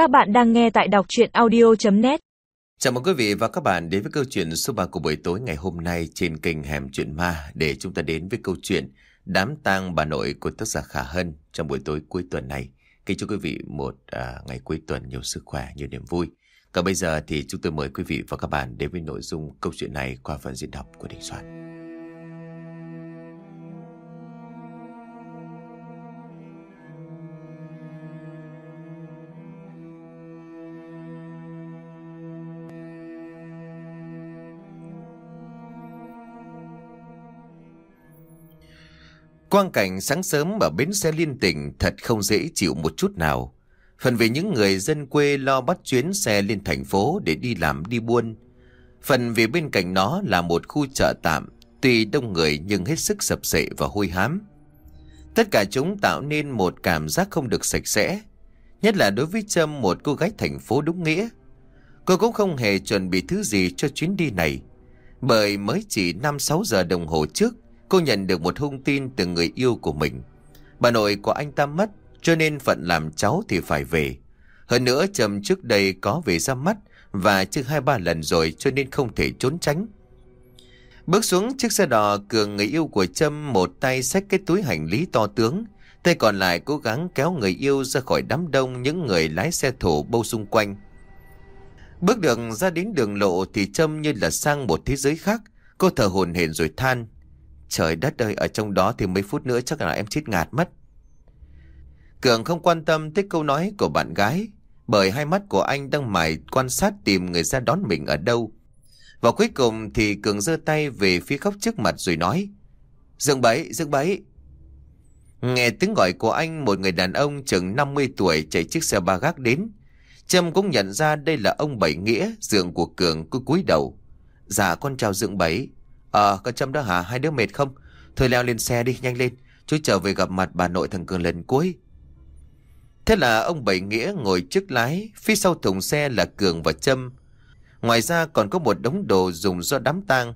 Các bạn đang nghe tại đọc chuyện audio.net Chào mừng quý vị và các bạn đến với câu chuyện số 3 của buổi tối ngày hôm nay trên kênh Hẻm Chuyện Ma để chúng ta đến với câu chuyện Đám tang bà nội của tác giả Khả Hân trong buổi tối cuối tuần này. Kính chúc quý vị một à, ngày cuối tuần nhiều sức khỏe, nhiều niềm vui. Còn bây giờ thì chúng tôi mời quý vị và các bạn đến với nội dung câu chuyện này qua phần diễn đọc của Đình Soạn. Quang cảnh sáng sớm ở bến xe liên tỉnh thật không dễ chịu một chút nào. Phần về những người dân quê lo bắt chuyến xe lên thành phố để đi làm đi buôn. Phần về bên cạnh nó là một khu chợ tạm, tuy đông người nhưng hết sức sập sệ và hôi hám. Tất cả chúng tạo nên một cảm giác không được sạch sẽ. Nhất là đối với Trâm một cô gái thành phố đúng nghĩa. Cô cũng không hề chuẩn bị thứ gì cho chuyến đi này. Bởi mới chỉ 5-6 giờ đồng hồ trước, cô nhận được một thông tin từ người yêu của mình. Bà nội của anh ta mất, cho nên phận làm cháu thì phải về. Hơn nữa Trầm trước đây có về ra mắt và chưa hai ba lần rồi cho nên không thể trốn tránh. Bước xuống chiếc xe đò, Cường người yêu của Trâm một tay xách cái túi hành lý to tướng, tay còn lại cố gắng kéo người yêu ra khỏi đám đông những người lái xe thổ bâu xung quanh. Bước đường ra đến đường lộ thì Trâm như là sang một thế giới khác, cô thở hồn hển rồi than. Trời đất ơi, ở trong đó thì mấy phút nữa chắc là em chết ngạt mất. Cường không quan tâm tới câu nói của bạn gái, bởi hai mắt của anh đang mải quan sát tìm người ra đón mình ở đâu. Và cuối cùng thì Cường giơ tay về phía khóc trước mặt rồi nói, Dương bẫy Dương bẫy Nghe tiếng gọi của anh, một người đàn ông chừng 50 tuổi chạy chiếc xe ba gác đến. Trâm cũng nhận ra đây là ông Bảy Nghĩa, dượng của Cường, cứ cúi đầu. Dạ con chào dưỡng Bảy, Ờ, con Trâm đó hả? Hai đứa mệt không? Thôi leo lên xe đi, nhanh lên. Chú trở về gặp mặt bà nội thằng Cường lần cuối. Thế là ông Bảy Nghĩa ngồi trước lái, phía sau thùng xe là Cường và Trâm. Ngoài ra còn có một đống đồ dùng do đám tang.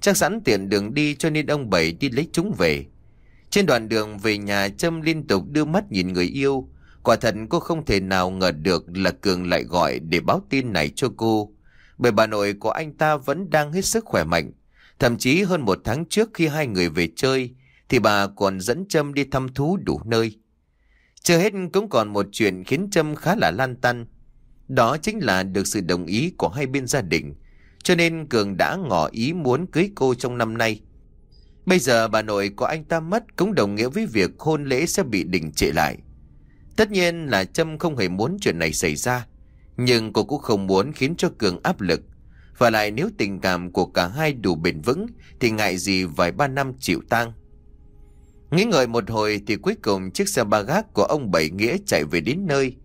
Chắc sẵn tiện đường đi cho nên ông Bảy đi lấy chúng về. Trên đoạn đường về nhà Trâm liên tục đưa mắt nhìn người yêu. Quả thật cô không thể nào ngờ được là Cường lại gọi để báo tin này cho cô. Bởi bà nội của anh ta vẫn đang hết sức khỏe mạnh. Thậm chí hơn một tháng trước khi hai người về chơi, thì bà còn dẫn Trâm đi thăm thú đủ nơi. Chưa hết cũng còn một chuyện khiến Trâm khá là lan tăn. Đó chính là được sự đồng ý của hai bên gia đình. Cho nên Cường đã ngỏ ý muốn cưới cô trong năm nay. Bây giờ bà nội của anh ta mất cũng đồng nghĩa với việc hôn lễ sẽ bị đình trệ lại. Tất nhiên là Trâm không hề muốn chuyện này xảy ra. Nhưng cô cũng không muốn khiến cho Cường áp lực. Và lại nếu tình cảm của cả hai đủ bền vững, thì ngại gì vài ba năm chịu tang. Nghĩ ngợi một hồi thì cuối cùng chiếc xe ba gác của ông Bảy Nghĩa chạy về đến nơi.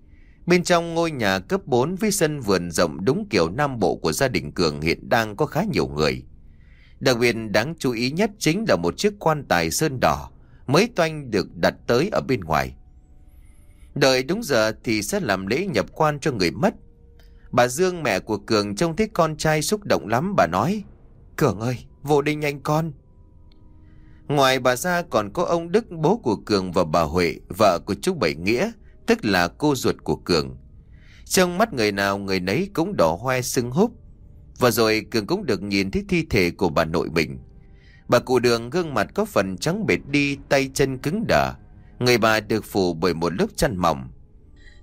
Bên trong ngôi nhà cấp 4 với sân vườn rộng đúng kiểu nam bộ của gia đình Cường hiện đang có khá nhiều người. Đặc biệt đáng chú ý nhất chính là một chiếc quan tài sơn đỏ mới toanh được đặt tới ở bên ngoài. Đợi đúng giờ thì sẽ làm lễ nhập quan cho người mất. Bà Dương, mẹ của Cường, trông thấy con trai xúc động lắm, bà nói, Cường ơi, vô đi nhanh con. Ngoài bà ra còn có ông Đức, bố của Cường và bà Huệ, Vợ của chú Bảy Nghĩa, Tức là cô ruột của Cường. Trong mắt người nào người nấy cũng đỏ hoe sưng húp. Và rồi Cường cũng được nhìn thấy thi thể của bà nội mình. Bà cụ đường gương mặt có phần trắng bệt đi, Tay chân cứng đờ. Người bà được phủ bởi một lớp chăn mỏng.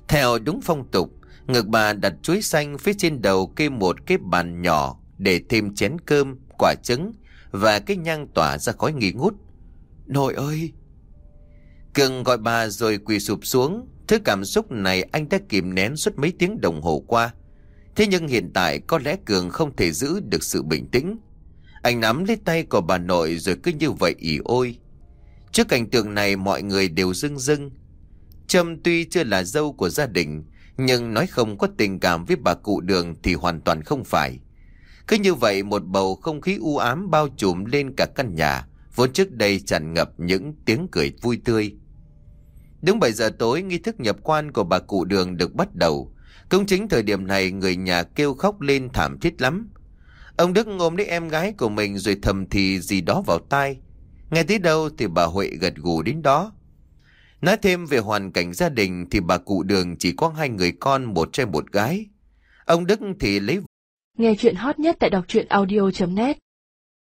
Theo đúng phong tục Ngực bà đặt chuối xanh phía trên đầu kê một cái bàn nhỏ để thêm chén cơm, quả trứng và cái nhang tỏa ra khói nghi ngút. Nội ơi! Cường gọi bà rồi quỳ sụp xuống. Thứ cảm xúc này anh đã kìm nén suốt mấy tiếng đồng hồ qua. Thế nhưng hiện tại có lẽ Cường không thể giữ được sự bình tĩnh. Anh nắm lấy tay của bà nội rồi cứ như vậy ỉ ôi. Trước cảnh tượng này mọi người đều rưng rưng. Trâm tuy chưa là dâu của gia đình, nhưng nói không có tình cảm với bà cụ đường thì hoàn toàn không phải. Cứ như vậy một bầu không khí u ám bao trùm lên cả căn nhà, vốn trước đây tràn ngập những tiếng cười vui tươi. Đúng 7 giờ tối, nghi thức nhập quan của bà cụ đường được bắt đầu. Cũng chính thời điểm này người nhà kêu khóc lên thảm thiết lắm. Ông Đức ôm lấy em gái của mình rồi thầm thì gì đó vào tai. Nghe tới đâu thì bà Huệ gật gù đến đó. Nói thêm về hoàn cảnh gia đình thì bà cụ đường chỉ có hai người con, một trai một gái. Ông Đức thì lấy Nghe chuyện hot nhất tại đọc truyện audio.net